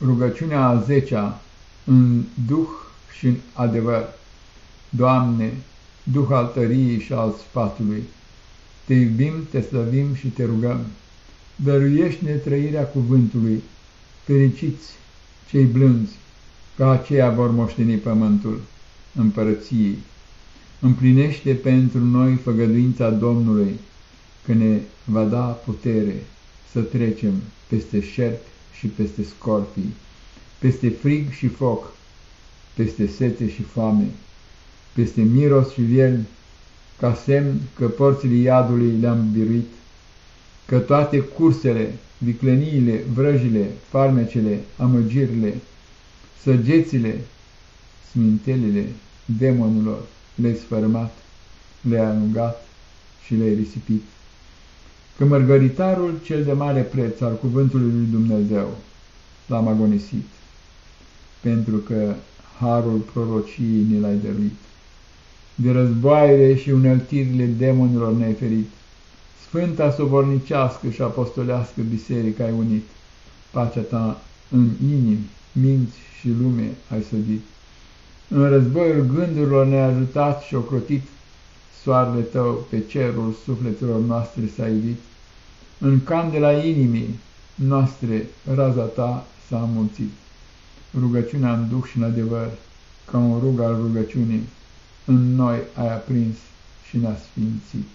Rugăciunea a zecea, în duh și în adevăr. Doamne, duh al tăriei și al sfatului, te iubim, te slăvim și te rugăm. Dăruiește-ne trăirea cuvântului, fericiți cei blânzi, ca aceia vor moșteni pământul împărăției. Împlinește pentru noi făgăduința Domnului, că ne va da putere să trecem peste șerpi și peste scorpii, peste frig și foc, peste sete și foame, peste miros și viel, ca semn că porțile iadului le-am biruit, că toate cursele, vicleniile, vrăjile, farmecele, amăgirile, săgețile, smintelele demonilor le-ai sfărmat, le-ai alungat și le-ai risipit că mărgăritarul cel de mare preț al cuvântului lui Dumnezeu l-am agonisit, pentru că harul prorociei ne l-ai dăruit. De războaiele și uneltirile demonilor ne-ai ferit, Sfânta sobornicească și apostolească biserică ai unit, pacea ta în inimi, minți și lume ai sădit. În războiul gândurilor ne-ai ajutat și ocrotit, soarele tău pe cerul sufletelor noastre s-a ivit, în candela inimii noastre raza ta s-a mulțit. Rugăciunea în duh și în adevăr, ca un rug al rugăciunii, în noi ai aprins și ne-a sfințit.